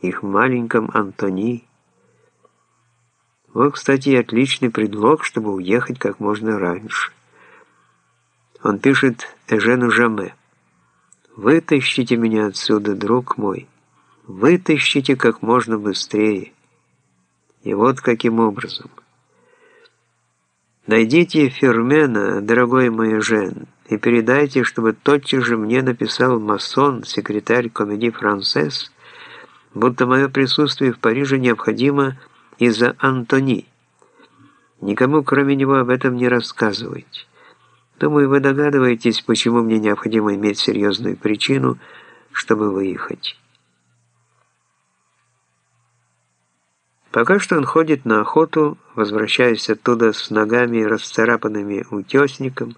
их маленьком Антони. Вот, кстати, отличный предлог, чтобы уехать как можно раньше. Он пишет Эжену Жаме. «Вытащите меня отсюда, друг мой. Вытащите как можно быстрее». И вот каким образом. Найдите Фермена, дорогой мой Жен, и передайте, чтобы тотчас же мне написал масон, секретарь комедии «Францесс», будто мое присутствие в Париже необходимо из-за Антони. Никому, кроме него, об этом не рассказывайте. Думаю, вы догадываетесь, почему мне необходимо иметь серьезную причину, чтобы выехать. Пока что он ходит на охоту, возвращаясь оттуда с ногами расцарапанными утесником,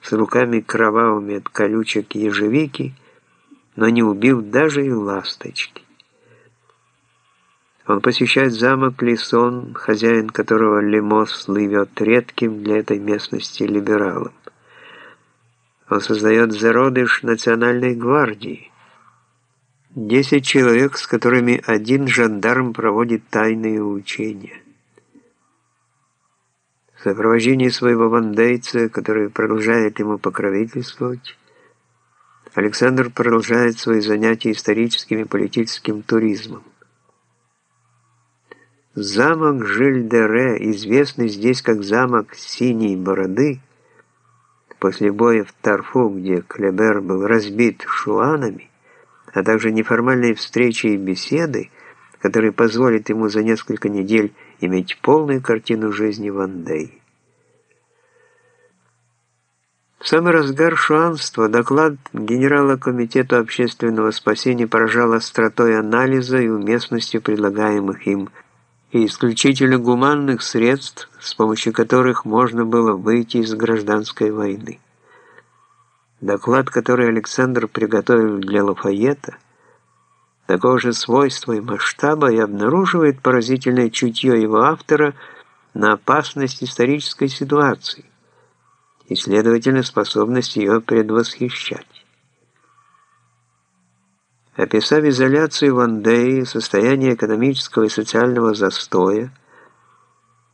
с руками кровавыми от колючек ежевики, но не убил даже и ласточки. Он посещает замок Лисон, хозяин которого Лемос слывет редким для этой местности либералом. Он создает зародыш национальной гвардии. Десять человек, с которыми один жандарм проводит тайные учения. В сопровождении своего вандейца, который продолжает ему покровительствовать, Александр продолжает свои занятия историческим и политическим туризмом. Замок Жильдере, известный здесь как замок Синей Бороды, после боя в Тарфу, где Клебер был разбит шуанами, а также неформальные встречи и беседы, которые позволят ему за несколько недель иметь полную картину жизни Вандей. В самый разгар шуанства доклад генерала Комитета общественного спасения поражал остротой анализа и уместностью предлагаемых им и исключительно гуманных средств, с помощью которых можно было выйти из гражданской войны. Доклад, который Александр приготовил для Лафайета, такого же свойства и масштаба и обнаруживает поразительное чутье его автора на опасность исторической ситуации и, следовательно, способность ее предвосхищать. Описав изоляцию Вандеи, состояние экономического и социального застоя,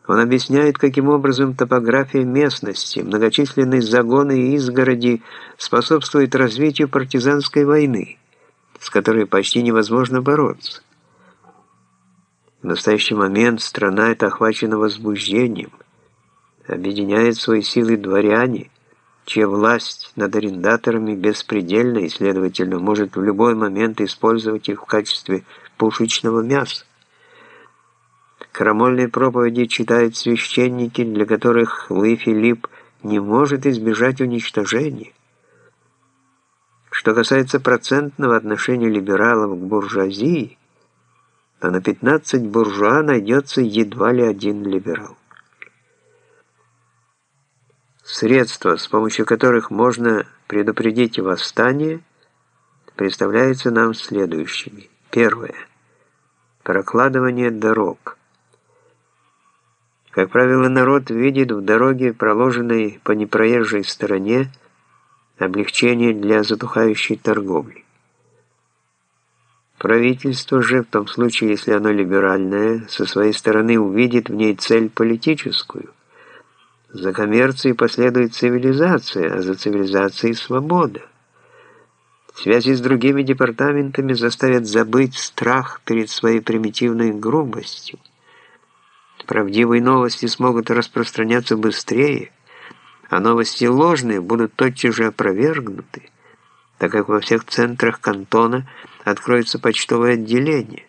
он объясняет, каким образом топография местности, многочисленные загоны и изгороди способствуют развитию партизанской войны, с которой почти невозможно бороться. В настоящий момент страна эта охвачена возбуждением, объединяет свои силы дворяне – чья власть над арендаторами беспредельна и, следовательно, может в любой момент использовать их в качестве пушечного мяса. Крамольные проповеди читают священники, для которых Луи Филипп не может избежать уничтожения. Что касается процентного отношения либералов к буржуазии, то на 15 буржуа найдется едва ли один либерал. Средства, с помощью которых можно предупредить восстание, представляются нам следующими. Первое. Прокладывание дорог. Как правило, народ видит в дороге, проложенной по непроезжей стороне, облегчение для затухающей торговли. Правительство же, в том случае, если оно либеральное, со своей стороны увидит в ней цель политическую – за коммерцией последует цивилизация, а за цивилизацией свобода. Связи с другими департаментами заставят забыть страх перед своей примитивной грубостью. Правдивые новости смогут распространяться быстрее, а новости ложные будут тотчас же опровергнуты, так как во всех центрах кантона откроется почтовое отделение.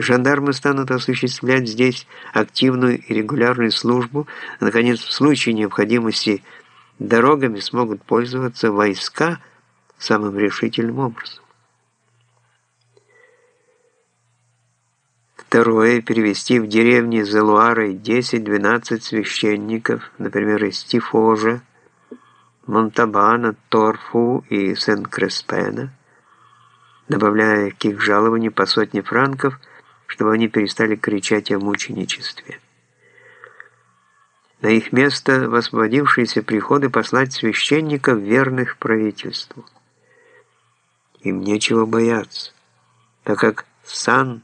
Жандармы станут осуществлять здесь активную и регулярную службу, наконец, в случае необходимости дорогами смогут пользоваться войска самым решительным образом. Второе – перевести в деревни за Луарой 10-12 священников, например, из Тифожа, Монтабана, Торфу и Сен-Креспена, добавляя к их жалованию по сотне франков – чтобы они перестали кричать о мученичестве. На их место освободившиеся приходы послать священников, верных правительству. Им нечего бояться, так как сан